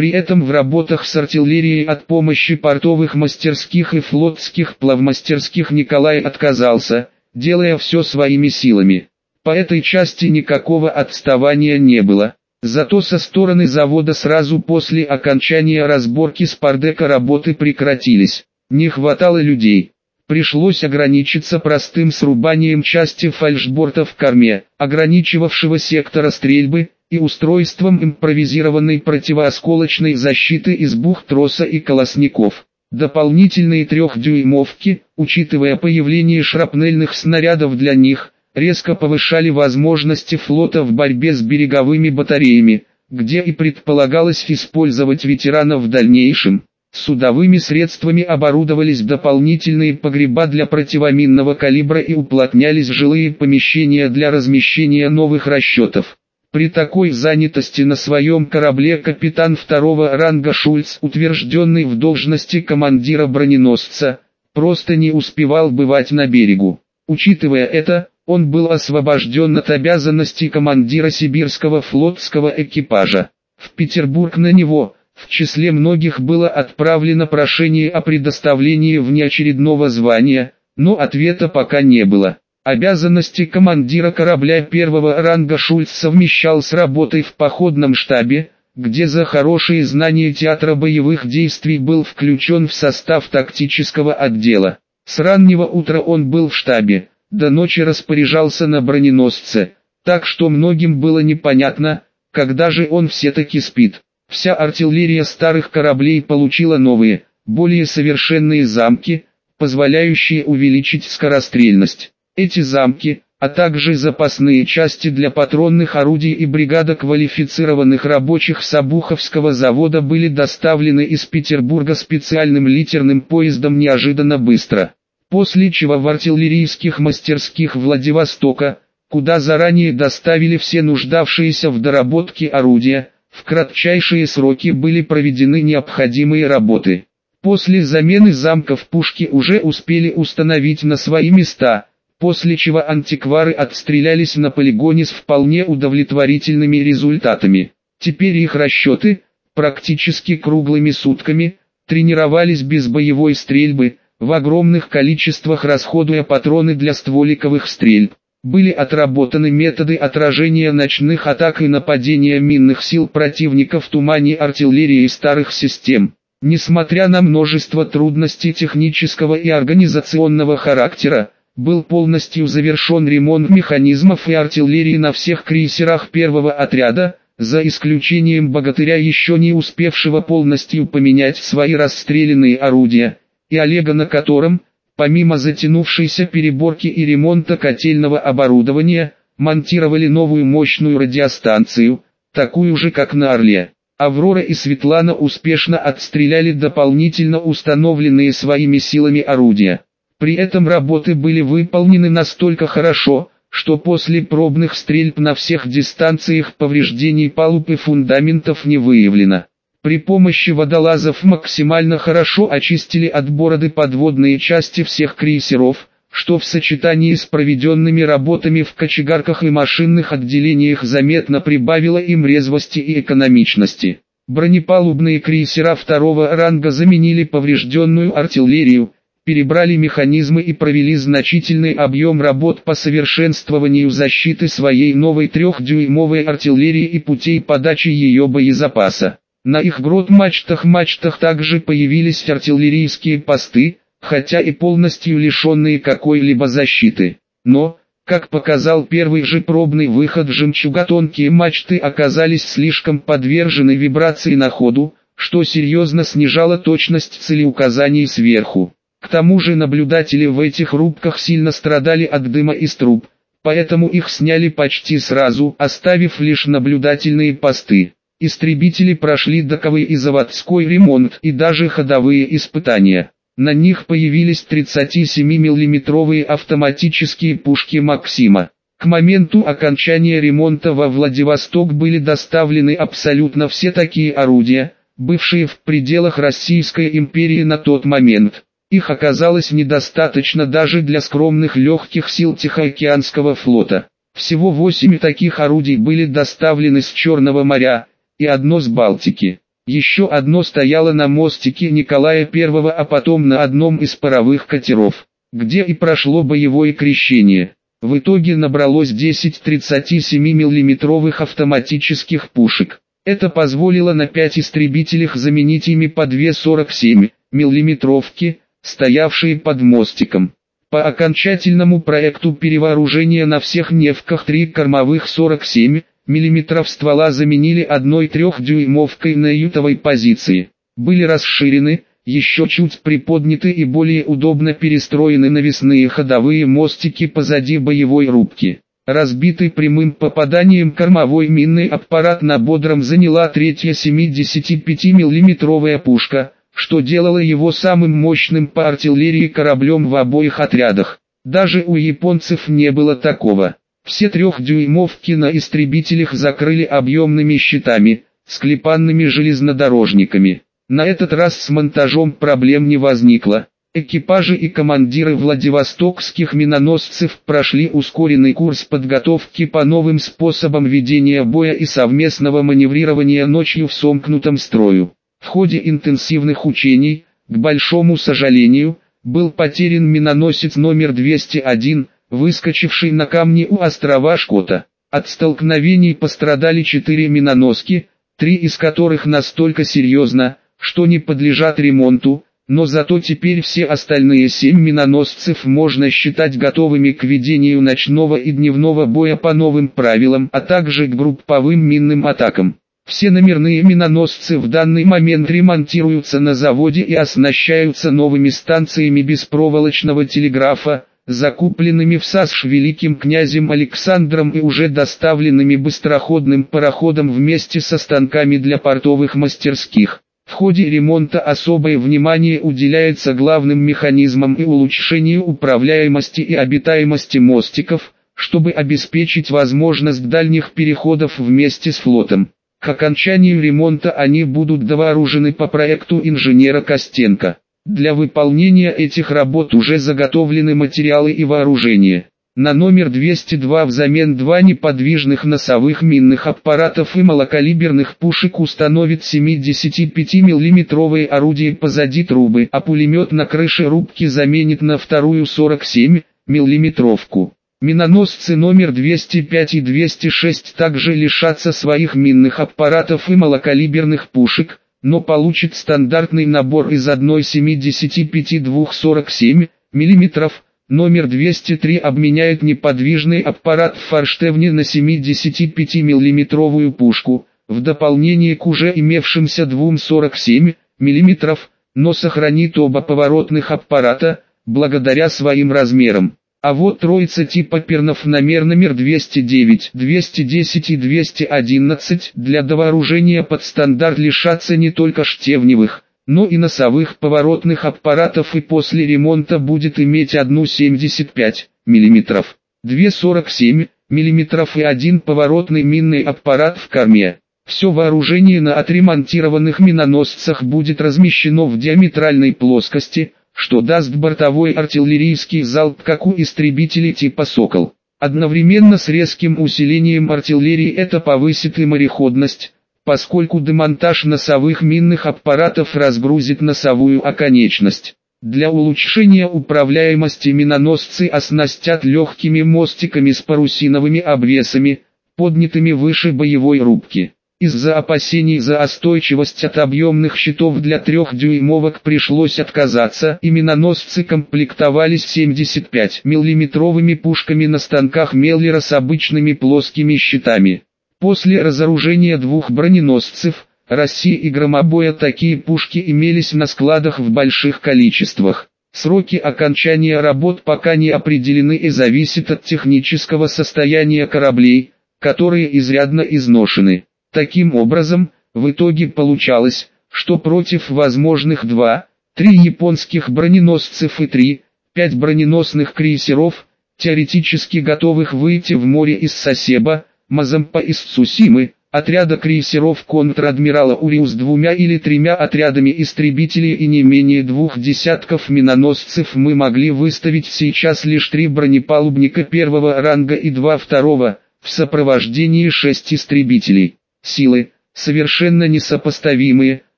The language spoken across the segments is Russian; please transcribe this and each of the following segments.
При этом в работах с артиллерией от помощи портовых мастерских и флотских плавмастерских Николай отказался, делая все своими силами. По этой части никакого отставания не было. Зато со стороны завода сразу после окончания разборки Спардека работы прекратились. Не хватало людей. Пришлось ограничиться простым срубанием части фальшборта в корме, ограничивавшего сектора стрельбы, и устройством импровизированной противоосколочной защиты из бух троса и колосников. Дополнительные трехдюймовки, учитывая появление шрапнельных снарядов для них, резко повышали возможности флота в борьбе с береговыми батареями, где и предполагалось использовать ветеранов в дальнейшем. Судовыми средствами оборудовались дополнительные погреба для противоминного калибра и уплотнялись жилые помещения для размещения новых расчетов. При такой занятости на своем корабле капитан второго ранга Шульц, утвержденный в должности командира броненосца, просто не успевал бывать на берегу. Учитывая это, он был освобожден от обязанностей командира сибирского флотского экипажа. В Петербург на него, в числе многих было отправлено прошение о предоставлении внеочередного звания, но ответа пока не было. Обязанности командира корабля первого ранга Шульц совмещал с работой в походном штабе, где за хорошие знания театра боевых действий был включен в состав тактического отдела. С раннего утра он был в штабе, до ночи распоряжался на броненосце, так что многим было непонятно, когда же он все-таки спит. Вся артиллерия старых кораблей получила новые, более совершенные замки, позволяющие увеличить скорострельность. Эти замки, а также запасные части для патронных орудий и бригада квалифицированных рабочих Сабуховского завода были доставлены из Петербурга специальным литерным поездом неожиданно быстро. После чего в артиллерийских мастерских Владивостока, куда заранее доставили все нуждавшиеся в доработке орудия, в кратчайшие сроки были проведены необходимые работы. После замены замков пушки уже успели установить на свои места – после чего антиквары отстрелялись на полигоне с вполне удовлетворительными результатами. Теперь их расчеты, практически круглыми сутками, тренировались без боевой стрельбы, в огромных количествах расходуя патроны для стволиковых стрельб. Были отработаны методы отражения ночных атак и нападения минных сил противника в тумане артиллерии старых систем. Несмотря на множество трудностей технического и организационного характера, был полностью завершен ремонт механизмов и артиллерии на всех крейсерах первого отряда, за исключением «Богатыря» еще не успевшего полностью поменять свои расстрелянные орудия, и Олега на котором, помимо затянувшейся переборки и ремонта котельного оборудования, монтировали новую мощную радиостанцию, такую же как на «Орле». Аврора и Светлана успешно отстреляли дополнительно установленные своими силами орудия. При этом работы были выполнены настолько хорошо, что после пробных стрельб на всех дистанциях повреждений палуб и фундаментов не выявлено. При помощи водолазов максимально хорошо очистили от бороды подводные части всех крейсеров, что в сочетании с проведенными работами в кочегарках и машинных отделениях заметно прибавило им резвости и экономичности. Бронепалубные крейсера второго ранга заменили поврежденную артиллерию, перебрали механизмы и провели значительный объем работ по совершенствованию защиты своей новой трехдюймовой артиллерии и путей подачи ее боезапаса. На их грот-мачтах-мачтах также появились артиллерийские посты, хотя и полностью лишенные какой-либо защиты. Но, как показал первый же пробный выход жемчуга тонкие мачты оказались слишком подвержены вибрации на ходу, что серьезно снижало точность целеуказаний сверху. К тому же наблюдатели в этих рубках сильно страдали от дыма из труб, поэтому их сняли почти сразу, оставив лишь наблюдательные посты. Истребители прошли доковый и заводской ремонт и даже ходовые испытания. На них появились 37 миллиметровые автоматические пушки «Максима». К моменту окончания ремонта во Владивосток были доставлены абсолютно все такие орудия, бывшие в пределах Российской империи на тот момент. Их оказалось недостаточно даже для скромных легких сил Тихоокеанского флота. Всего восемь таких орудий были доставлены с Черного моря, и одно с Балтики. Еще одно стояло на мостике Николая I, а потом на одном из паровых катеров, где и прошло боевое крещение. В итоге набралось 10 37 миллиметровых автоматических пушек. Это позволило на 5 истребителях заменить ими по две 47 миллиметровки, стоявшие под мостиком. По окончательному проекту перевооружения на всех невках три кормовых 47 мм ствола заменили одной трехдюймовкой на ютовой позиции. Были расширены, еще чуть приподняты и более удобно перестроены навесные ходовые мостики позади боевой рубки. Разбитый прямым попаданием кормовой минный аппарат на бодром заняла третья 75 миллиметровая пушка, что делало его самым мощным по артиллерии кораблем в обоих отрядах. Даже у японцев не было такого. Все трехдюймовки на истребителях закрыли объемными щитами, склепанными железнодорожниками. На этот раз с монтажом проблем не возникло. Экипажи и командиры Владивостокских миноносцев прошли ускоренный курс подготовки по новым способам ведения боя и совместного маневрирования ночью в сомкнутом строю. В ходе интенсивных учений, к большому сожалению, был потерян миноносец номер 201, выскочивший на камни у острова Шкота. От столкновений пострадали четыре миноноски, три из которых настолько серьезно, что не подлежат ремонту, но зато теперь все остальные семь миноносцев можно считать готовыми к ведению ночного и дневного боя по новым правилам, а также к групповым минным атакам. Все номерные миноносцы в данный момент ремонтируются на заводе и оснащаются новыми станциями беспроволочного телеграфа, закупленными в САСШ великим князем Александром и уже доставленными быстроходным пароходом вместе со станками для портовых мастерских. В ходе ремонта особое внимание уделяется главным механизмам и улучшению управляемости и обитаемости мостиков, чтобы обеспечить возможность дальних переходов вместе с флотом. К окончанию ремонта они будут довооружены по проекту инженера Костенко. Для выполнения этих работ уже заготовлены материалы и вооружение. На номер 202 взамен два неподвижных носовых минных аппаратов и малокалиберных пушек установит 75 миллиметровые орудия позади трубы, а пулемет на крыше рубки заменит на вторую 47 миллиметровку. Миноносцы номер 205 и 206 также лишатся своих минных аппаратов и малокалиберных пушек, но получит стандартный набор из одной 75-247 мм, номер 203 обменяет неподвижный аппарат в форштевне на 75 миллиметровую пушку, в дополнение к уже имевшимся двум 47 мм, но сохранит оба поворотных аппарата, благодаря своим размерам. А вот троица типа пернов номер номер 209, 210 и 211 для довооружения под стандарт лишатся не только штевневых, но и носовых поворотных аппаратов и после ремонта будет иметь одну 75 мм, две 47 мм и один поворотный минный аппарат в корме. Все вооружение на отремонтированных миноносцах будет размещено в диаметральной плоскости, что даст бортовой артиллерийский залп как у истребителей типа «Сокол». Одновременно с резким усилением артиллерии это повысит и мореходность, поскольку демонтаж носовых минных аппаратов разгрузит носовую оконечность. Для улучшения управляемости миноносцы оснастят легкими мостиками с парусиновыми обвесами, поднятыми выше боевой рубки. Из-за опасений за остойчивость от объемных щитов для трехдюймовок пришлось отказаться и миноносцы комплектовались 75 миллиметровыми пушками на станках Меллера с обычными плоскими щитами. После разоружения двух броненосцев, России и Громобоя такие пушки имелись на складах в больших количествах. Сроки окончания работ пока не определены и зависят от технического состояния кораблей, которые изрядно изношены. Таким образом, в итоге получалось, что против возможных 2, 3 японских броненосцев и 3, 5 броненосных крейсеров, теоретически готовых выйти в море из Сосеба, Мазампа из Цусимы, отряда крейсеров контр-адмирала Уриу с двумя или тремя отрядами истребителей и не менее двух десятков миноносцев мы могли выставить сейчас лишь три бронепалубника первого ранга и два второго, в сопровождении шесть истребителей. Силы, совершенно несопоставимые,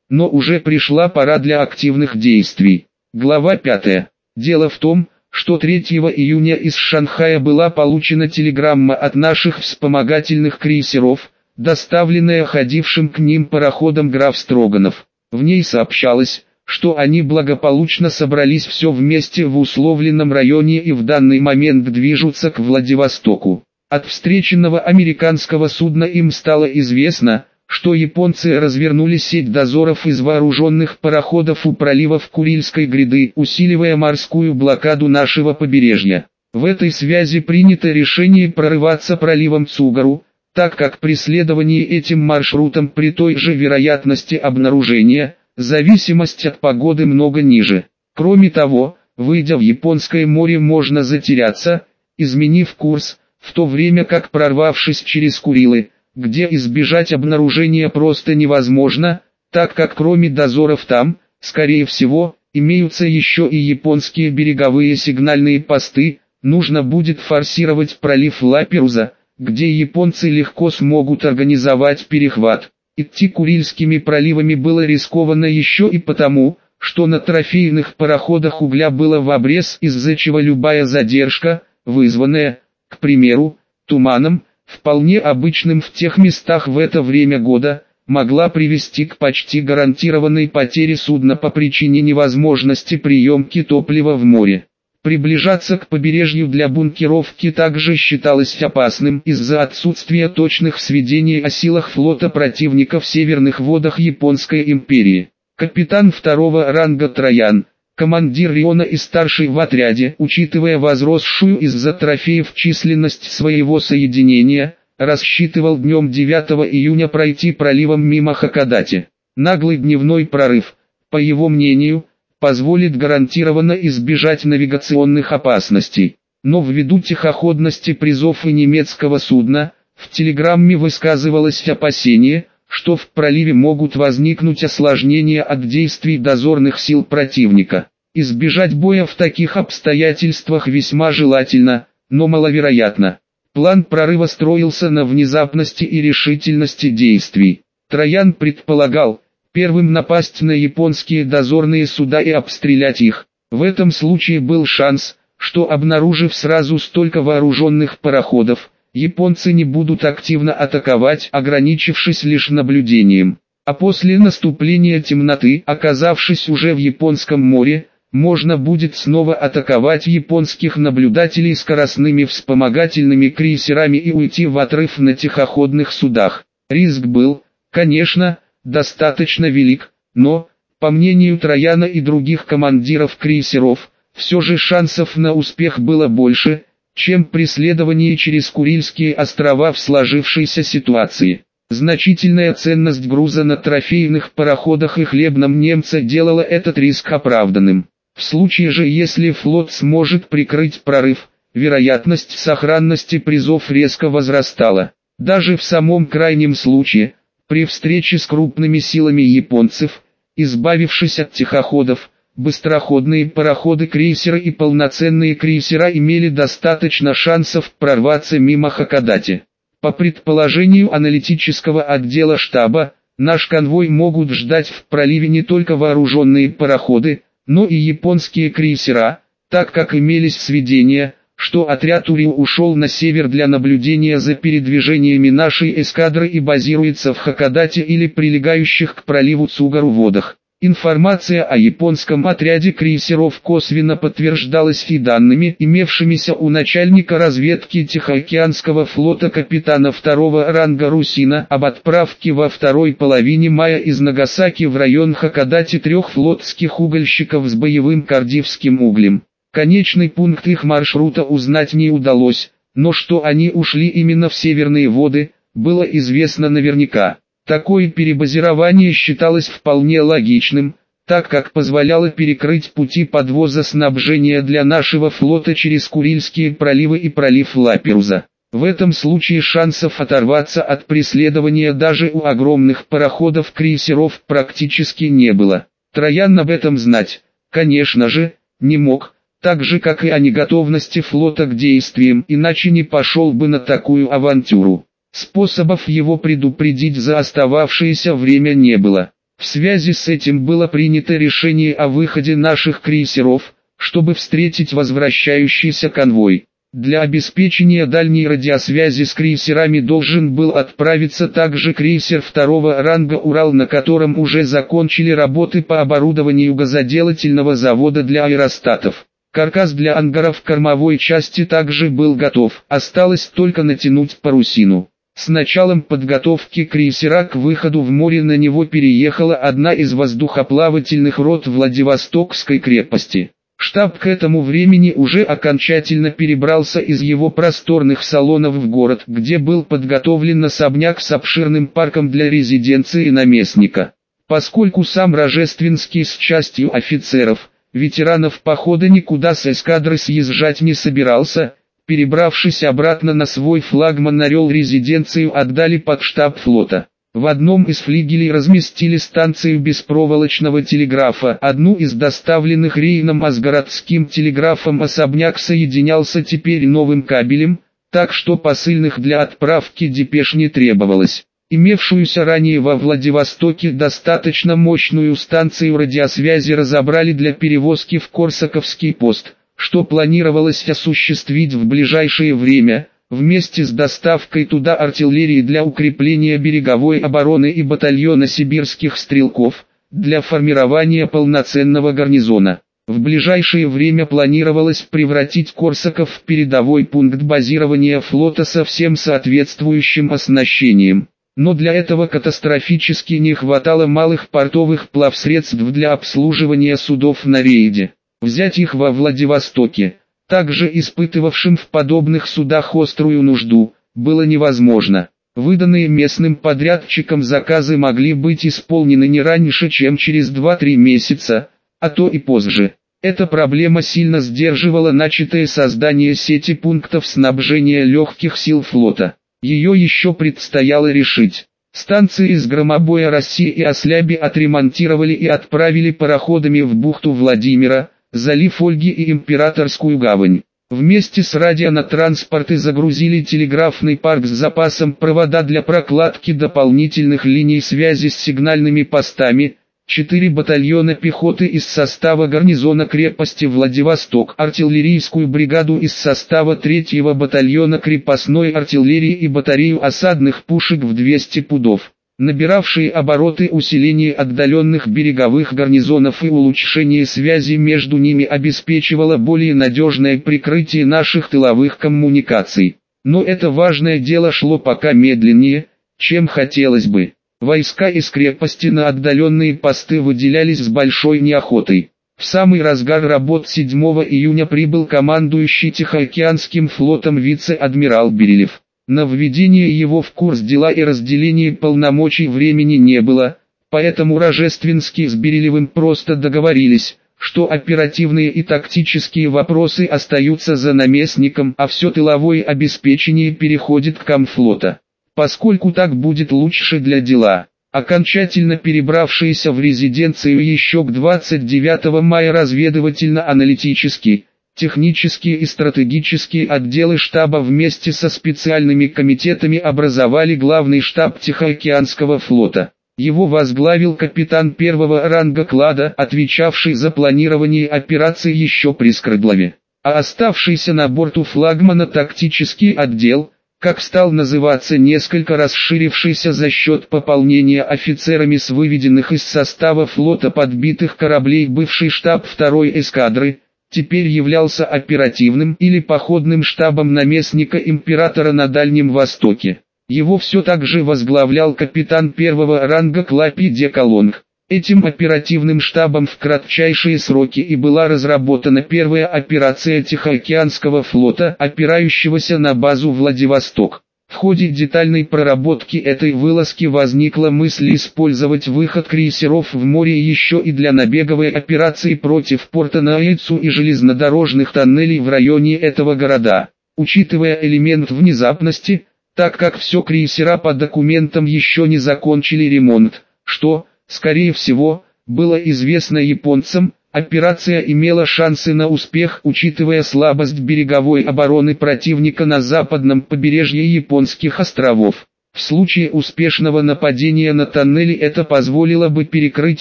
но уже пришла пора для активных действий. Глава 5. Дело в том, что 3 июня из Шанхая была получена телеграмма от наших вспомогательных крейсеров, доставленная ходившим к ним пароходом граф Строганов. В ней сообщалось, что они благополучно собрались все вместе в условленном районе и в данный момент движутся к Владивостоку. От встреченного американского судна им стало известно, что японцы развернули сеть дозоров из вооруженных пароходов у проливов Курильской гряды, усиливая морскую блокаду нашего побережья. В этой связи принято решение прорываться проливом Цугару, так как при следовании этим маршрутом при той же вероятности обнаружения, зависимость от погоды много ниже. Кроме того, выйдя в Японское море можно затеряться, изменив курс, в то время как прорвавшись через Курилы, где избежать обнаружения просто невозможно, так как кроме дозоров там, скорее всего, имеются еще и японские береговые сигнальные посты, нужно будет форсировать пролив Лаперуза, где японцы легко смогут организовать перехват. Идти Курильскими проливами было рискованно еще и потому, что на трофейных пароходах угля было в обрез, из-за чего любая задержка, вызванная, к примеру, туманом, вполне обычным в тех местах в это время года, могла привести к почти гарантированной потере судна по причине невозможности приемки топлива в море. Приближаться к побережью для бункеровки также считалось опасным из-за отсутствия точных сведений о силах флота противника в северных водах Японской империи. Капитан второго ранга Троян, командир Риона и старший в отряде, учитывая возросшую из-за трофеев численность своего соединения, рассчитывал днем 9 июня пройти проливом мимо Хакадати. Наглый дневной прорыв, по его мнению, позволит гарантированно избежать навигационных опасностей. Но ввиду тихоходности призов и немецкого судна, в телеграмме высказывалось опасение, что в проливе могут возникнуть осложнения от действий дозорных сил противника. Избежать боя в таких обстоятельствах весьма желательно, но маловероятно. План прорыва строился на внезапности и решительности действий. Троян предполагал, первым напасть на японские дозорные суда и обстрелять их. В этом случае был шанс, что обнаружив сразу столько вооруженных пароходов, японцы не будут активно атаковать, ограничившись лишь наблюдением. А после наступления темноты, оказавшись уже в Японском море, можно будет снова атаковать японских наблюдателей скоростными вспомогательными крейсерами и уйти в отрыв на тихоходных судах. Риск был, конечно, достаточно велик, но, по мнению Трояна и других командиров крейсеров, все же шансов на успех было больше, чем при следовании через Курильские острова в сложившейся ситуации. Значительная ценность груза на трофейных пароходах и хлебном немца делала этот риск оправданным. В случае же если флот сможет прикрыть прорыв, вероятность сохранности призов резко возрастала. Даже в самом крайнем случае – при встрече с крупными силами японцев, избавившись от тихоходов, быстроходные пароходы крейсера и полноценные крейсера имели достаточно шансов прорваться мимо Хакодати. По предположению аналитического отдела штаба, наш конвой могут ждать в проливе не только вооруженные пароходы, но и японские крейсера, так как имелись сведения, что отряд Ури ушел на север для наблюдения за передвижениями нашей эскадры и базируется в Хакодате или прилегающих к проливу Цугару водах. Информация о японском отряде крейсеров косвенно подтверждалась и данными, имевшимися у начальника разведки Тихоокеанского флота капитана второго ранга Русина об отправке во второй половине мая из Нагасаки в район Хакодати трех флотских угольщиков с боевым кардивским углем. Конечный пункт их маршрута узнать не удалось, но что они ушли именно в северные воды, было известно наверняка. Такое перебазирование считалось вполне логичным, так как позволяло перекрыть пути подвоза снабжения для нашего флота через Курильские проливы и пролив Лаперуза. В этом случае шансов оторваться от преследования даже у огромных пароходов-крейсеров практически не было. Троян об этом знать, конечно же, не мог, так же как и о неготовности флота к действиям, иначе не пошел бы на такую авантюру. Способов его предупредить за остававшееся время не было. В связи с этим было принято решение о выходе наших крейсеров, чтобы встретить возвращающийся конвой. Для обеспечения дальней радиосвязи с крейсерами должен был отправиться также крейсер второго ранга «Урал», на котором уже закончили работы по оборудованию газоделательного завода для аэростатов. Каркас для ангаров кормовой части также был готов, осталось только натянуть парусину. С началом подготовки крейсера к выходу в море на него переехала одна из воздухоплавательных рот Владивостокской крепости. Штаб к этому времени уже окончательно перебрался из его просторных салонов в город, где был подготовлен особняк с обширным парком для резиденции наместника. Поскольку сам Рожественский с частью офицеров, ветеранов похода никуда с эскадры съезжать не собирался, перебравшись обратно на свой флагман Орел резиденцию отдали под штаб флота. В одном из флигелей разместили станцию беспроволочного телеграфа. Одну из доставленных Рейном а городским телеграфом особняк соединялся теперь новым кабелем, так что посыльных для отправки депеш не требовалось. Имевшуюся ранее во Владивостоке достаточно мощную станцию радиосвязи разобрали для перевозки в Корсаковский пост, что планировалось осуществить в ближайшее время – вместе с доставкой туда артиллерии для укрепления береговой обороны и батальона сибирских стрелков, для формирования полноценного гарнизона. В ближайшее время планировалось превратить Корсаков в передовой пункт базирования флота со всем соответствующим оснащением. Но для этого катастрофически не хватало малых портовых плавсредств для обслуживания судов на рейде. Взять их во Владивостоке – также испытывавшим в подобных судах острую нужду, было невозможно. Выданные местным подрядчикам заказы могли быть исполнены не раньше, чем через 2-3 месяца, а то и позже. Эта проблема сильно сдерживала начатое создание сети пунктов снабжения легких сил флота. Ее еще предстояло решить. Станции из громобоя России и Осляби отремонтировали и отправили пароходами в бухту Владимира, залив Ольги и Императорскую гавань. Вместе с радио на транспорты загрузили телеграфный парк с запасом провода для прокладки дополнительных линий связи с сигнальными постами, четыре батальона пехоты из состава гарнизона крепости Владивосток, артиллерийскую бригаду из состава третьего батальона крепостной артиллерии и батарею осадных пушек в 200 пудов набиравшие обороты усиление отдаленных береговых гарнизонов и улучшение связи между ними обеспечивало более надежное прикрытие наших тыловых коммуникаций. Но это важное дело шло пока медленнее, чем хотелось бы. Войска из крепости на отдаленные посты выделялись с большой неохотой. В самый разгар работ 7 июня прибыл командующий Тихоокеанским флотом вице-адмирал Берилев. На введение его в курс дела и разделение полномочий времени не было, поэтому Рожественский с Берилевым просто договорились, что оперативные и тактические вопросы остаются за наместником, а все тыловое обеспечение переходит к комфлота. Поскольку так будет лучше для дела. Окончательно перебравшиеся в резиденцию еще к 29 мая разведывательно-аналитический, Технические и стратегические отделы штаба вместе со специальными комитетами образовали главный штаб Тихоокеанского флота. Его возглавил капитан первого ранга клада, отвечавший за планирование операции еще при Скрыдлове. А оставшийся на борту флагмана тактический отдел, как стал называться несколько расширившийся за счет пополнения офицерами с выведенных из состава флота подбитых кораблей бывший штаб второй эскадры, теперь являлся оперативным или походным штабом наместника императора на Дальнем Востоке. Его все так же возглавлял капитан первого ранга Клапи де Колонг. Этим оперативным штабом в кратчайшие сроки и была разработана первая операция Тихоокеанского флота, опирающегося на базу Владивосток. В ходе детальной проработки этой вылазки возникла мысль использовать выход крейсеров в море еще и для набеговой операции против порта Наицу и железнодорожных тоннелей в районе этого города. Учитывая элемент внезапности, так как все крейсера по документам еще не закончили ремонт, что, скорее всего, было известно японцам, Операция имела шансы на успех, учитывая слабость береговой обороны противника на западном побережье японских островов. В случае успешного нападения на тоннели это позволило бы перекрыть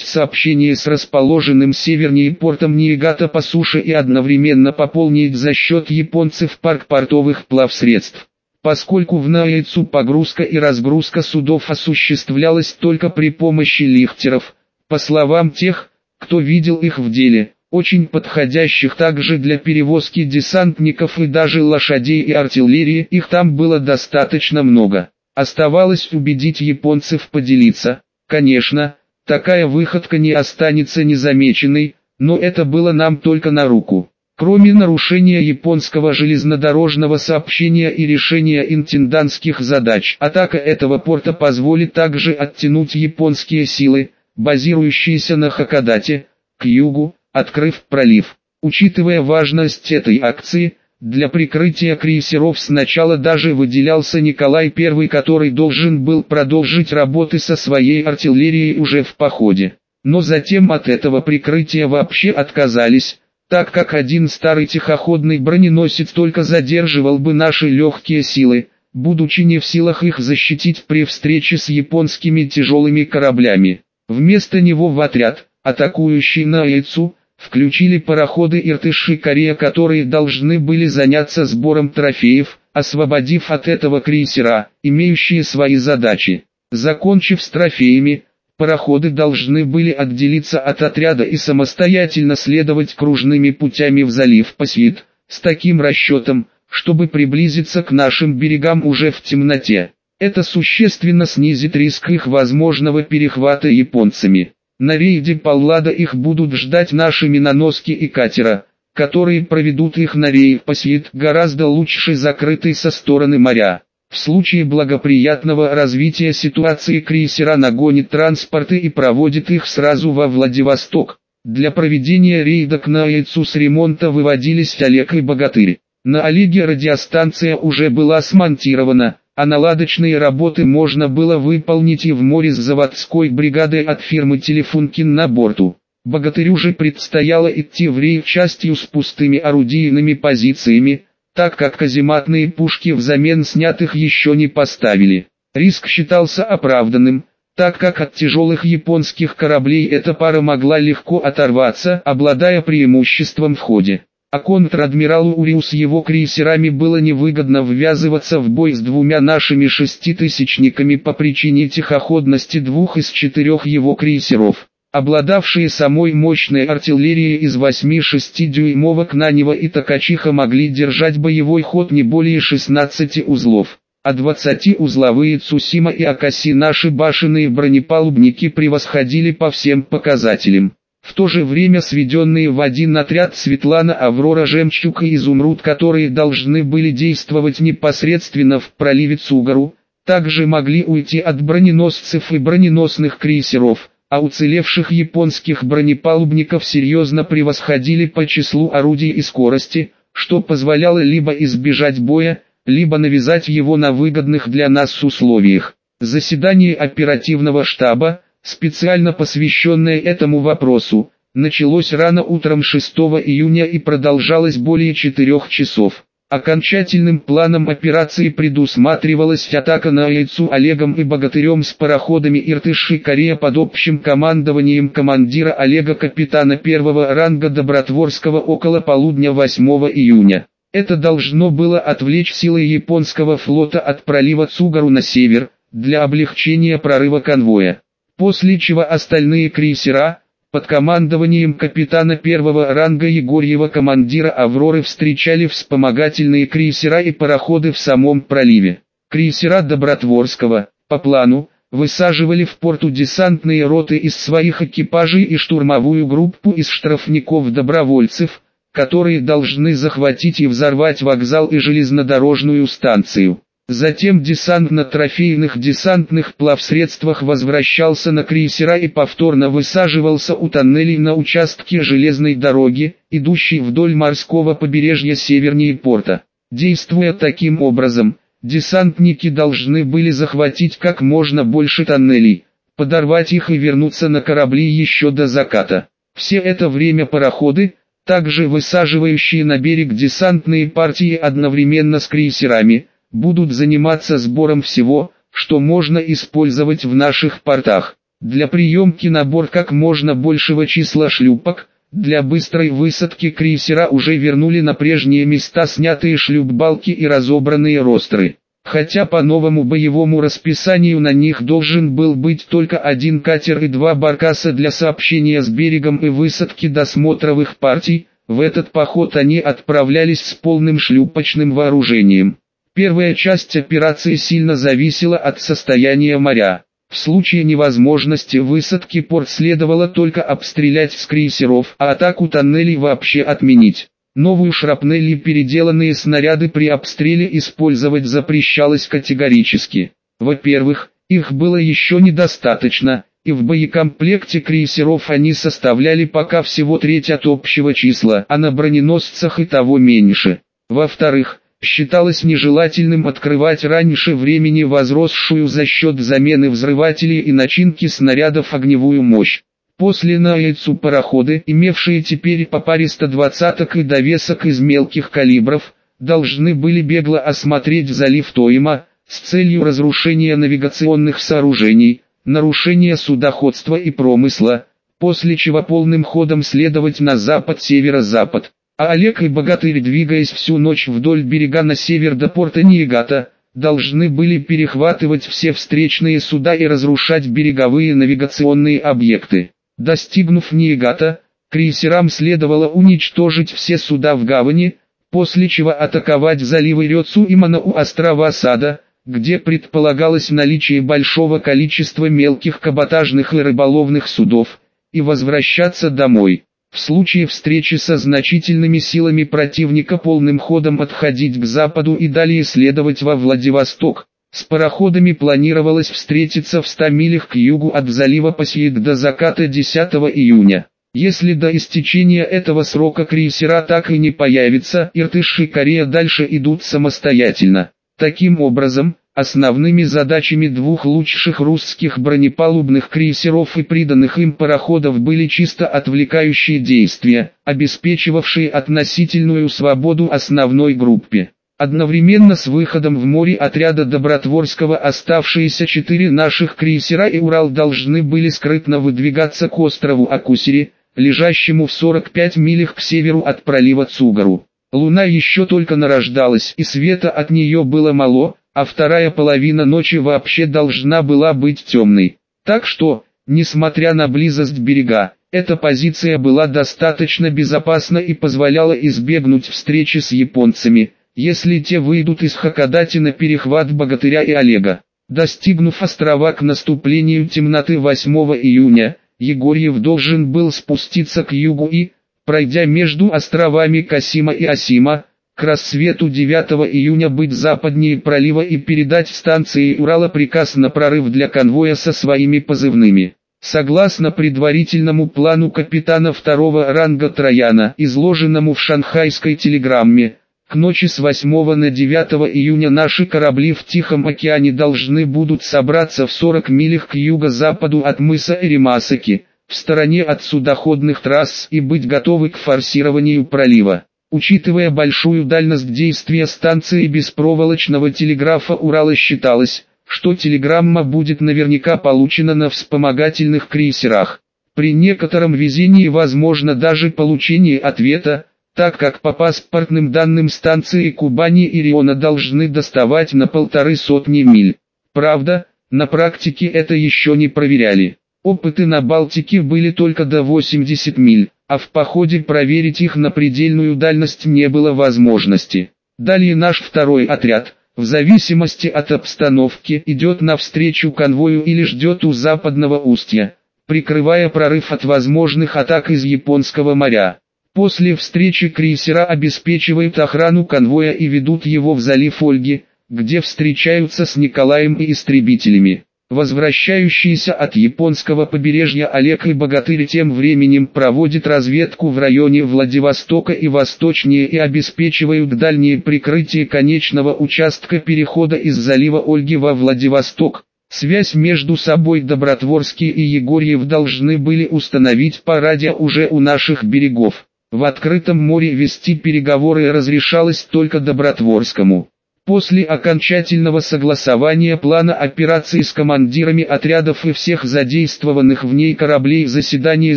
сообщение с расположенным севернее портом Ниигата по суше и одновременно пополнить за счет японцев парк портовых плавсредств. Поскольку в Наэйцу погрузка и разгрузка судов осуществлялась только при помощи лихтеров, по словам тех, кто видел их в деле, очень подходящих также для перевозки десантников и даже лошадей и артиллерии, их там было достаточно много. Оставалось убедить японцев поделиться. Конечно, такая выходка не останется незамеченной, но это было нам только на руку. Кроме нарушения японского железнодорожного сообщения и решения интендантских задач, атака этого порта позволит также оттянуть японские силы, базирующиеся на Хакодате, к югу, открыв пролив. Учитывая важность этой акции, для прикрытия крейсеров сначала даже выделялся Николай I, который должен был продолжить работы со своей артиллерией уже в походе. Но затем от этого прикрытия вообще отказались, так как один старый тихоходный броненосец только задерживал бы наши легкие силы, будучи не в силах их защитить при встрече с японскими тяжелыми кораблями. Вместо него в отряд, атакующий на Яйцу, включили пароходы Иртыши Корея, которые должны были заняться сбором трофеев, освободив от этого крейсера, имеющие свои задачи. Закончив с трофеями, пароходы должны были отделиться от отряда и самостоятельно следовать кружными путями в залив Пасвит, с таким расчетом, чтобы приблизиться к нашим берегам уже в темноте. Это существенно снизит риск их возможного перехвата японцами. На рейде Паллада их будут ждать наши миноноски и катера, которые проведут их на рейд Пасвит гораздо лучше закрытый со стороны моря. В случае благоприятного развития ситуации крейсера нагонит транспорты и проводит их сразу во Владивосток. Для проведения рейда к Наэйцу с ремонта выводились Олег и Богатырь. На Олеге радиостанция уже была смонтирована, а наладочные работы можно было выполнить и в море с заводской бригадой от фирмы «Телефункин» на борту. Богатырю же предстояло идти в рейд частью с пустыми орудийными позициями, так как казематные пушки взамен снятых еще не поставили. Риск считался оправданным, так как от тяжелых японских кораблей эта пара могла легко оторваться, обладая преимуществом в ходе а контр-адмиралу Уриу с его крейсерами было невыгодно ввязываться в бой с двумя нашими шеститысячниками по причине тихоходности двух из четырех его крейсеров. Обладавшие самой мощной артиллерией из 8-6 дюймовок Нанева и Токачиха могли держать боевой ход не более 16 узлов, а 20-узловые Цусима и Акаси наши башенные бронепалубники превосходили по всем показателям. В то же время сведенные в один отряд Светлана Аврора Жемчуг и Изумруд, которые должны были действовать непосредственно в проливе Цугару, также могли уйти от броненосцев и броненосных крейсеров, а уцелевших японских бронепалубников серьезно превосходили по числу орудий и скорости, что позволяло либо избежать боя, либо навязать его на выгодных для нас условиях. Заседание оперативного штаба, специально посвященное этому вопросу, началось рано утром 6 июня и продолжалось более 4 часов. Окончательным планом операции предусматривалась атака на яйцу Олегом и Богатырем с пароходами Иртыш и Корея под общим командованием командира Олега капитана первого ранга Добротворского около полудня 8 июня. Это должно было отвлечь силы японского флота от пролива Цугару на север, для облегчения прорыва конвоя после чего остальные крейсера, под командованием капитана первого ранга Егорьева командира «Авроры» встречали вспомогательные крейсера и пароходы в самом проливе. Крейсера Добротворского, по плану, высаживали в порту десантные роты из своих экипажей и штурмовую группу из штрафников-добровольцев, которые должны захватить и взорвать вокзал и железнодорожную станцию. Затем десант на трофейных десантных плавсредствах возвращался на крейсера и повторно высаживался у тоннелей на участке железной дороги, идущей вдоль морского побережья севернее порта. Действуя таким образом, десантники должны были захватить как можно больше тоннелей, подорвать их и вернуться на корабли еще до заката. Все это время пароходы, также высаживающие на берег десантные партии одновременно с крейсерами, будут заниматься сбором всего, что можно использовать в наших портах. Для приемки на борт как можно большего числа шлюпок, для быстрой высадки крейсера уже вернули на прежние места снятые шлюпбалки и разобранные ростры. Хотя по новому боевому расписанию на них должен был быть только один катер и два баркаса для сообщения с берегом и высадки досмотровых партий, в этот поход они отправлялись с полным шлюпочным вооружением. Первая часть операции сильно зависела от состояния моря. В случае невозможности высадки порт следовало только обстрелять с крейсеров, а атаку тоннелей вообще отменить. Новую шрапнель и переделанные снаряды при обстреле использовать запрещалось категорически. Во-первых, их было еще недостаточно, и в боекомплекте крейсеров они составляли пока всего треть от общего числа, а на броненосцах и того меньше. Во-вторых, считалось нежелательным открывать раньше времени возросшую за счет замены взрывателей и начинки снарядов огневую мощь. После на яйцу пароходы, имевшие теперь по паре 120 и довесок из мелких калибров, должны были бегло осмотреть залив Тоима, с целью разрушения навигационных сооружений, нарушения судоходства и промысла, после чего полным ходом следовать на запад-северо-запад. А Олег и Богатырь, двигаясь всю ночь вдоль берега на север до порта Ниегата, должны были перехватывать все встречные суда и разрушать береговые навигационные объекты. Достигнув Ниегата, крейсерам следовало уничтожить все суда в гавани, после чего атаковать заливы Рёцу и Манау острова Сада, где предполагалось наличие большого количества мелких каботажных и рыболовных судов, и возвращаться домой. В случае встречи со значительными силами противника полным ходом отходить к западу и далее следовать во Владивосток, с пароходами планировалось встретиться в 100 милях к югу от залива Пасиек до заката 10 июня. Если до истечения этого срока крейсера так и не появится, Иртыш и Корея дальше идут самостоятельно. Таким образом, основными задачами двух лучших русских бронепалубных крейсеров и приданных им пароходов были чисто отвлекающие действия, обеспечивавшие относительную свободу основной группе. Одновременно с выходом в море отряда Добротворского оставшиеся четыре наших крейсера и Урал должны были скрытно выдвигаться к острову Акусери, лежащему в 45 милях к северу от пролива Цугару. Луна еще только нарождалась и света от нее было мало, а вторая половина ночи вообще должна была быть темной. Так что, несмотря на близость берега, эта позиция была достаточно безопасна и позволяла избегнуть встречи с японцами – если те выйдут из Хакодати на перехват Богатыря и Олега. Достигнув острова к наступлению темноты 8 июня, Егорьев должен был спуститься к югу и, пройдя между островами Касима и Асима, к рассвету 9 июня быть западнее пролива и передать станции Урала приказ на прорыв для конвоя со своими позывными. Согласно предварительному плану капитана второго ранга Трояна, изложенному в шанхайской телеграмме, к ночи с 8 на 9 июня наши корабли в Тихом океане должны будут собраться в 40 милях к юго-западу от мыса Эримасаки, в стороне от судоходных трасс и быть готовы к форсированию пролива. Учитывая большую дальность действия станции беспроволочного телеграфа Урала считалось, что телеграмма будет наверняка получена на вспомогательных крейсерах. При некотором везении возможно даже получение ответа, так как по паспортным данным станции Кубани и Риона должны доставать на полторы сотни миль. Правда, на практике это еще не проверяли. Опыты на Балтике были только до 80 миль, а в походе проверить их на предельную дальность не было возможности. Далее наш второй отряд, в зависимости от обстановки, идет навстречу конвою или ждет у западного устья, прикрывая прорыв от возможных атак из Японского моря. После встречи крейсера обеспечивают охрану конвоя и ведут его в залив Ольги, где встречаются с Николаем и истребителями. Возвращающиеся от японского побережья Олег и Богатырь тем временем проводят разведку в районе Владивостока и восточнее и обеспечивают дальнее прикрытие конечного участка перехода из залива Ольги во Владивосток. Связь между собой Добротворский и Егорьев должны были установить по радио уже у наших берегов. В открытом море вести переговоры разрешалось только Добротворскому. После окончательного согласования плана операции с командирами отрядов и всех задействованных в ней кораблей заседание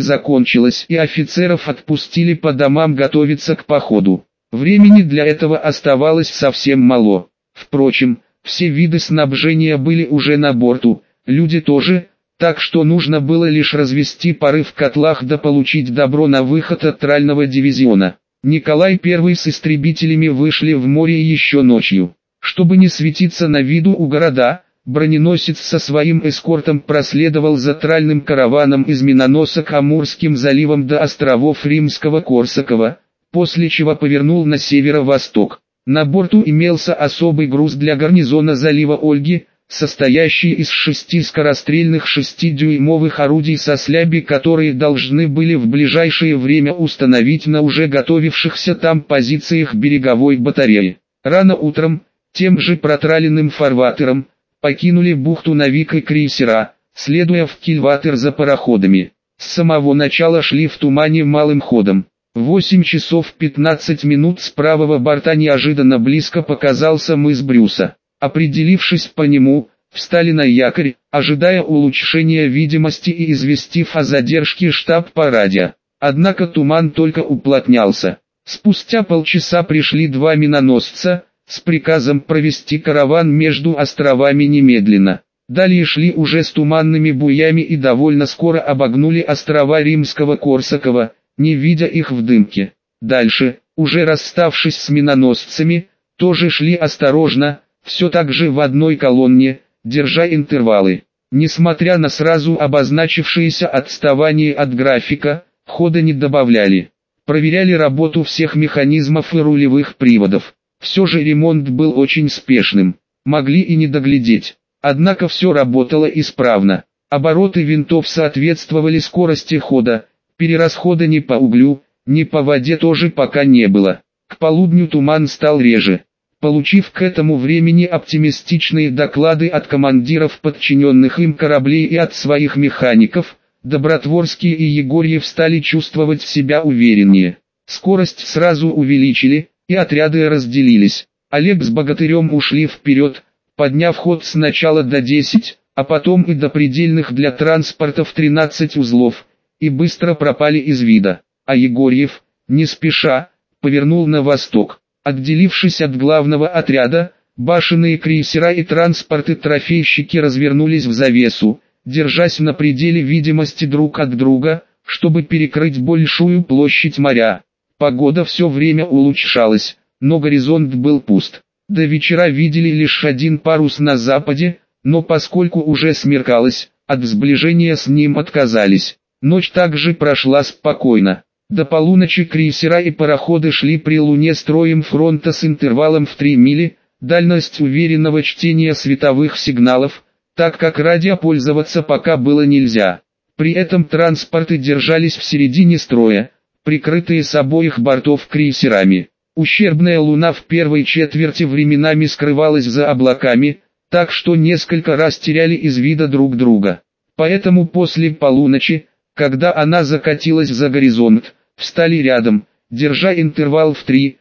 закончилось и офицеров отпустили по домам готовиться к походу. Времени для этого оставалось совсем мало. Впрочем, все виды снабжения были уже на борту, люди тоже, так что нужно было лишь развести пары в котлах да получить добро на выход от трального дивизиона. Николай I с истребителями вышли в море еще ночью. Чтобы не светиться на виду у города, броненосец со своим эскортом проследовал за тральным караваном из миноноса к Амурским заливам до островов Римского Корсакова, после чего повернул на северо-восток. На борту имелся особый груз для гарнизона залива Ольги, состоящий из шести скорострельных шестидюймовых орудий со сляби, которые должны были в ближайшее время установить на уже готовившихся там позициях береговой батареи. Рано утром, тем же протраленным фарватером, покинули бухту Навик и крейсера, следуя в кильватер за пароходами. С самого начала шли в тумане малым ходом. В 8 часов 15 минут с правого борта неожиданно близко показался мыс Брюса. Определившись по нему, встали на якорь, ожидая улучшения видимости и известив о задержке штаб по радио. Однако туман только уплотнялся. Спустя полчаса пришли два миноносца, с приказом провести караван между островами немедленно. Далее шли уже с туманными буями и довольно скоро обогнули острова Римского Корсакова, не видя их в дымке. Дальше, уже расставшись с миноносцами, тоже шли осторожно, все так же в одной колонне, держа интервалы. Несмотря на сразу обозначившееся отставание от графика, хода не добавляли. Проверяли работу всех механизмов и рулевых приводов. Все же ремонт был очень спешным, могли и не доглядеть. Однако все работало исправно. Обороты винтов соответствовали скорости хода, перерасхода ни по углю, ни по воде тоже пока не было. К полудню туман стал реже. Получив к этому времени оптимистичные доклады от командиров подчиненных им кораблей и от своих механиков, Добротворский и Егорьев стали чувствовать себя увереннее. Скорость сразу увеличили, и отряды разделились. Олег с Богатырем ушли вперед, подняв ход сначала до 10, а потом и до предельных для транспортов 13 узлов, и быстро пропали из вида. А Егорьев, не спеша, повернул на восток. Отделившись от главного отряда, башенные крейсера и транспорты-трофейщики развернулись в завесу, держась на пределе видимости друг от друга, чтобы перекрыть большую площадь моря. Погода все время улучшалась, но горизонт был пуст. До вечера видели лишь один парус на западе, но поскольку уже смеркалось, от сближения с ним отказались. Ночь также прошла спокойно. До полуночи крейсера и пароходы шли при луне строем фронта с интервалом в 3 мили, дальность уверенного чтения световых сигналов, так как радио пользоваться пока было нельзя. При этом транспорты держались в середине строя, прикрытые с обоих бортов крейсерами. Ущербная луна в первой четверти временами скрывалась за облаками, так что несколько раз теряли из вида друг друга. Поэтому после полуночи, когда она закатилась за горизонт, встали рядом, держа интервал в 3-5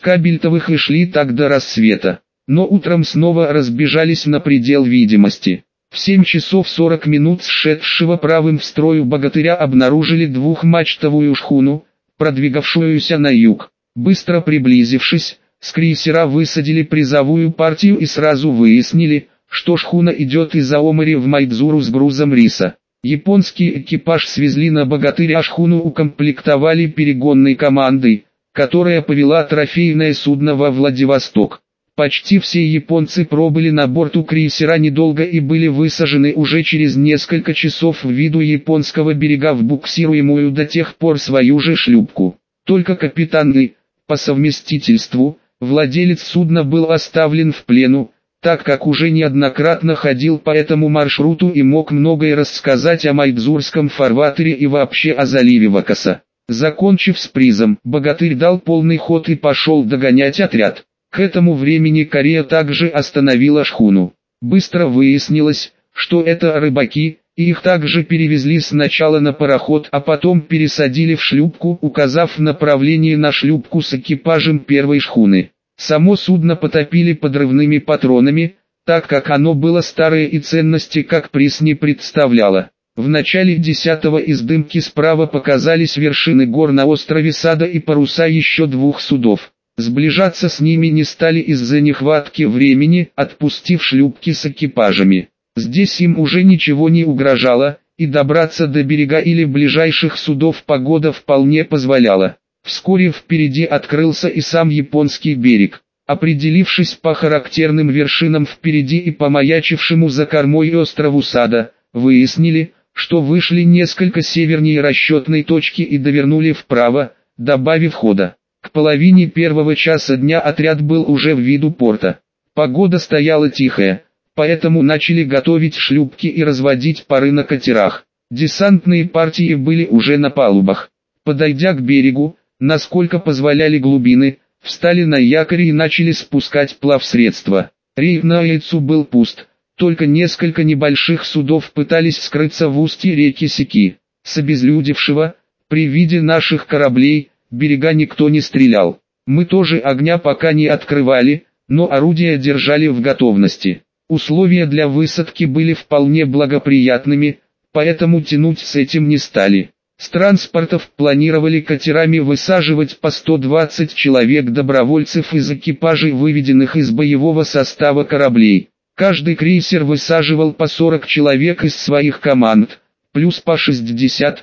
кабельтовых и шли так до рассвета. Но утром снова разбежались на предел видимости. В 7 часов 40 минут сшедшего правым в строю богатыря обнаружили двухмачтовую шхуну, продвигавшуюся на юг. Быстро приблизившись, с крейсера высадили призовую партию и сразу выяснили, что шхуна идет из Аомори в Майдзуру с грузом риса. Японский экипаж свезли на богатыря шхуну укомплектовали перегонной командой, которая повела трофейное судно во Владивосток. Почти все японцы пробыли на борту крейсера недолго и были высажены уже через несколько часов в виду японского берега в буксируемую до тех пор свою же шлюпку. Только капитан И, по совместительству, владелец судна был оставлен в плену, так как уже неоднократно ходил по этому маршруту и мог многое рассказать о Майдзурском фарватере и вообще о заливе Вакаса. Закончив с призом, богатырь дал полный ход и пошел догонять отряд. К этому времени Корея также остановила шхуну. Быстро выяснилось, что это рыбаки, и их также перевезли сначала на пароход, а потом пересадили в шлюпку, указав направление на шлюпку с экипажем первой шхуны. Само судно потопили подрывными патронами, так как оно было старое и ценности как приз не представляло. В начале десятого из дымки справа показались вершины гор на острове Сада и паруса еще двух судов. Сближаться с ними не стали из-за нехватки времени, отпустив шлюпки с экипажами. Здесь им уже ничего не угрожало, и добраться до берега или ближайших судов погода вполне позволяла. Вскоре впереди открылся и сам японский берег. Определившись по характерным вершинам впереди и по маячившему за кормой острову Сада, выяснили, что вышли несколько севернее расчетной точки и довернули вправо, добавив хода. К половине первого часа дня отряд был уже в виду порта. Погода стояла тихая, поэтому начали готовить шлюпки и разводить пары на катерах. Десантные партии были уже на палубах. Подойдя к берегу, насколько позволяли глубины, встали на якоре и начали спускать плавсредства. Рейд на яйцу был пуст, только несколько небольших судов пытались скрыться в устье реки Сики. С обезлюдевшего, при виде наших кораблей, берега никто не стрелял. Мы тоже огня пока не открывали, но орудия держали в готовности. Условия для высадки были вполне благоприятными, поэтому тянуть с этим не стали. С транспортов планировали катерами высаживать по 120 человек добровольцев из экипажей выведенных из боевого состава кораблей. Каждый крейсер высаживал по 40 человек из своих команд, плюс по 60-70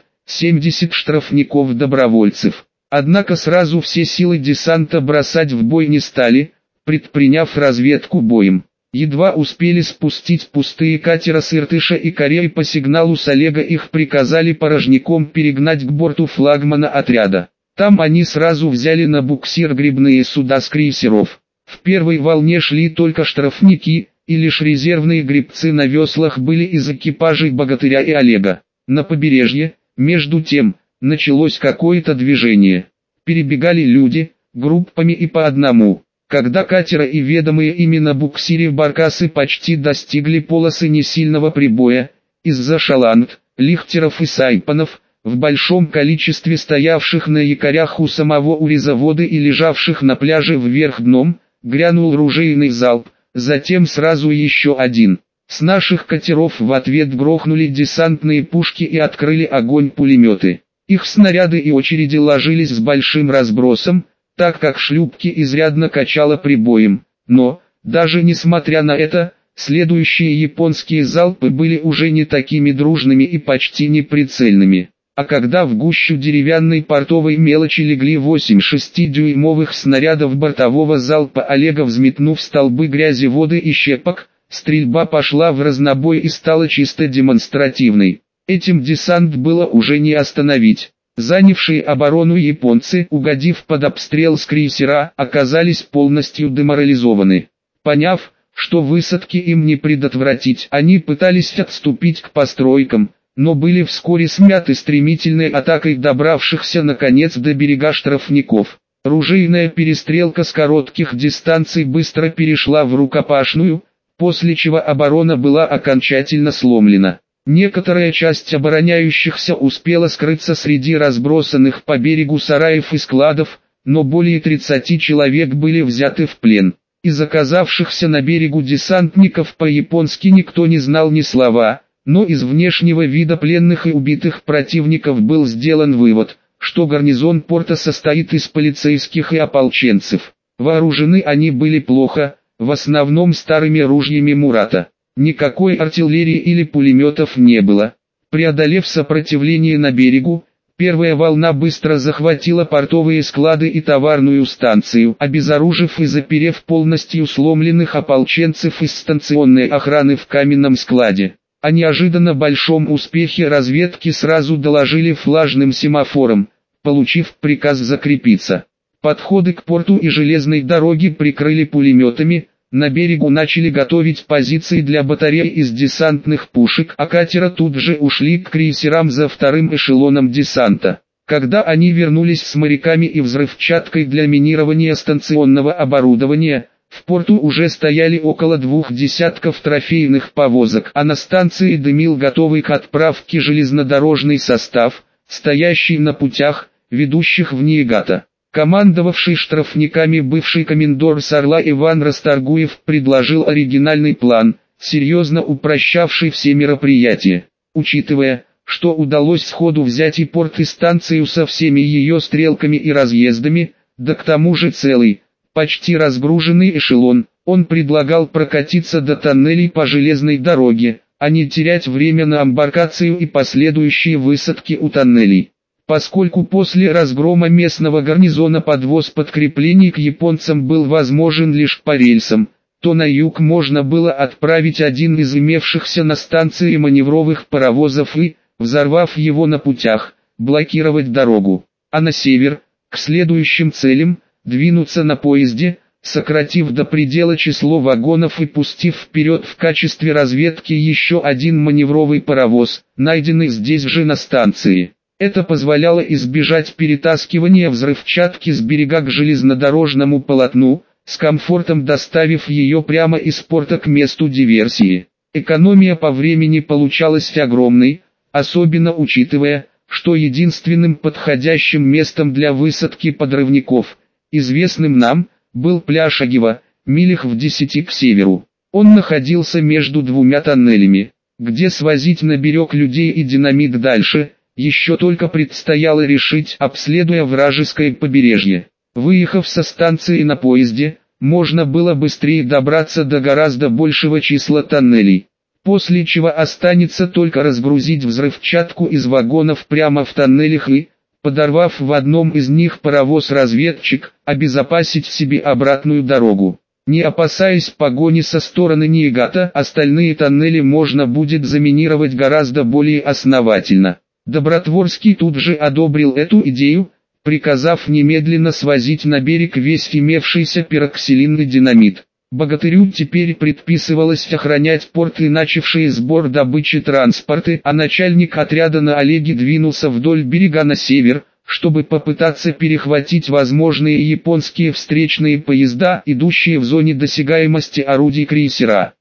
штрафников-добровольцев. Однако сразу все силы десанта бросать в бой не стали, предприняв разведку боем. Едва успели спустить пустые катера с Иртыша и Кореи по сигналу с Олега их приказали порожняком перегнать к борту флагмана отряда. Там они сразу взяли на буксир грибные суда с крейсеров. В первой волне шли только штрафники, и лишь резервные грибцы на веслах были из экипажей Богатыря и Олега. На побережье, между тем, началось какое-то движение. Перебегали люди, группами и по одному. Когда катера и ведомые именно буксире баркасы почти достигли полосы несильного прибоя, из-за шаланд, лихтеров и сайпанов, в большом количестве стоявших на якорях у самого урезавода и лежавших на пляже вверх дном, грянул ружейный залп, затем сразу еще один. С наших катеров в ответ грохнули десантные пушки и открыли огонь пулеметы. Их снаряды и очереди ложились с большим разбросом, так как шлюпки изрядно качало прибоем, но, даже несмотря на это, следующие японские залпы были уже не такими дружными и почти неприцельными. А когда в гущу деревянной портовой мелочи легли 8 6-дюймовых снарядов бортового залпа Олега взметнув столбы грязи воды и щепок, стрельба пошла в разнобой и стала чисто демонстративной. Этим десант было уже не остановить. Занявшие оборону японцы, угодив под обстрел с крейсера, оказались полностью деморализованы. Поняв, что высадки им не предотвратить, они пытались отступить к постройкам, но были вскоре смяты стремительной атакой добравшихся наконец до берега штрафников. Ружейная перестрелка с коротких дистанций быстро перешла в рукопашную, после чего оборона была окончательно сломлена. Некоторая часть обороняющихся успела скрыться среди разбросанных по берегу сараев и складов, но более 30 человек были взяты в плен. Из оказавшихся на берегу десантников по-японски никто не знал ни слова, но из внешнего вида пленных и убитых противников был сделан вывод, что гарнизон порта состоит из полицейских и ополченцев. Вооружены они были плохо, в основном старыми ружьями Мурата. Никакой артиллерии или пулеметов не было. Преодолев сопротивление на берегу, первая волна быстро захватила портовые склады и товарную станцию, обезоружив и заперев полностью сломленных ополченцев из станционной охраны в каменном складе. О неожиданно большом успехе разведки сразу доложили флажным семафором, получив приказ закрепиться. Подходы к порту и железной дороге прикрыли пулеметами, на берегу начали готовить позиции для батареи из десантных пушек, а катера тут же ушли к крейсерам за вторым эшелоном десанта. Когда они вернулись с моряками и взрывчаткой для минирования станционного оборудования, в порту уже стояли около двух десятков трофейных повозок, а на станции дымил готовый к отправке железнодорожный состав, стоящий на путях, ведущих в Ниегата. Командовавший штрафниками бывший комендор Сарла Иван Расторгуев предложил оригинальный план, серьезно упрощавший все мероприятия. Учитывая, что удалось сходу взять и порт и станцию со всеми ее стрелками и разъездами, да к тому же целый, почти разгруженный эшелон, он предлагал прокатиться до тоннелей по железной дороге, а не терять время на амбаркацию и последующие высадки у тоннелей. Поскольку после разгрома местного гарнизона подвоз подкреплений к японцам был возможен лишь по рельсам, то на юг можно было отправить один из имевшихся на станции маневровых паровозов и, взорвав его на путях, блокировать дорогу, а на север, к следующим целям, двинуться на поезде, сократив до предела число вагонов и пустив вперед в качестве разведки еще один маневровый паровоз, найденный здесь же на станции. Это позволяло избежать перетаскивания взрывчатки с берега к железнодорожному полотну, с комфортом доставив ее прямо из порта к месту диверсии. Экономия по времени получалась огромной, особенно учитывая, что единственным подходящим местом для высадки подрывников, известным нам, был пляж Агива, милях в десяти к северу. Он находился между двумя тоннелями, где свозить на берег людей и динамит дальше, еще только предстояло решить, обследуя вражеское побережье. Выехав со станции на поезде, можно было быстрее добраться до гораздо большего числа тоннелей. После чего останется только разгрузить взрывчатку из вагонов прямо в тоннелях и, подорвав в одном из них паровоз-разведчик, обезопасить себе обратную дорогу. Не опасаясь погони со стороны Ниегата, остальные тоннели можно будет заминировать гораздо более основательно. Добротворский тут же одобрил эту идею, приказав немедленно свозить на берег весь имевшийся пироксилинный динамит. Богатырю теперь предписывалось охранять порт и начавшие сбор добычи транспорты, а начальник отряда на Олеге двинулся вдоль берега на север, чтобы попытаться перехватить возможные японские встречные поезда, идущие в зоне досягаемости орудий крейсера.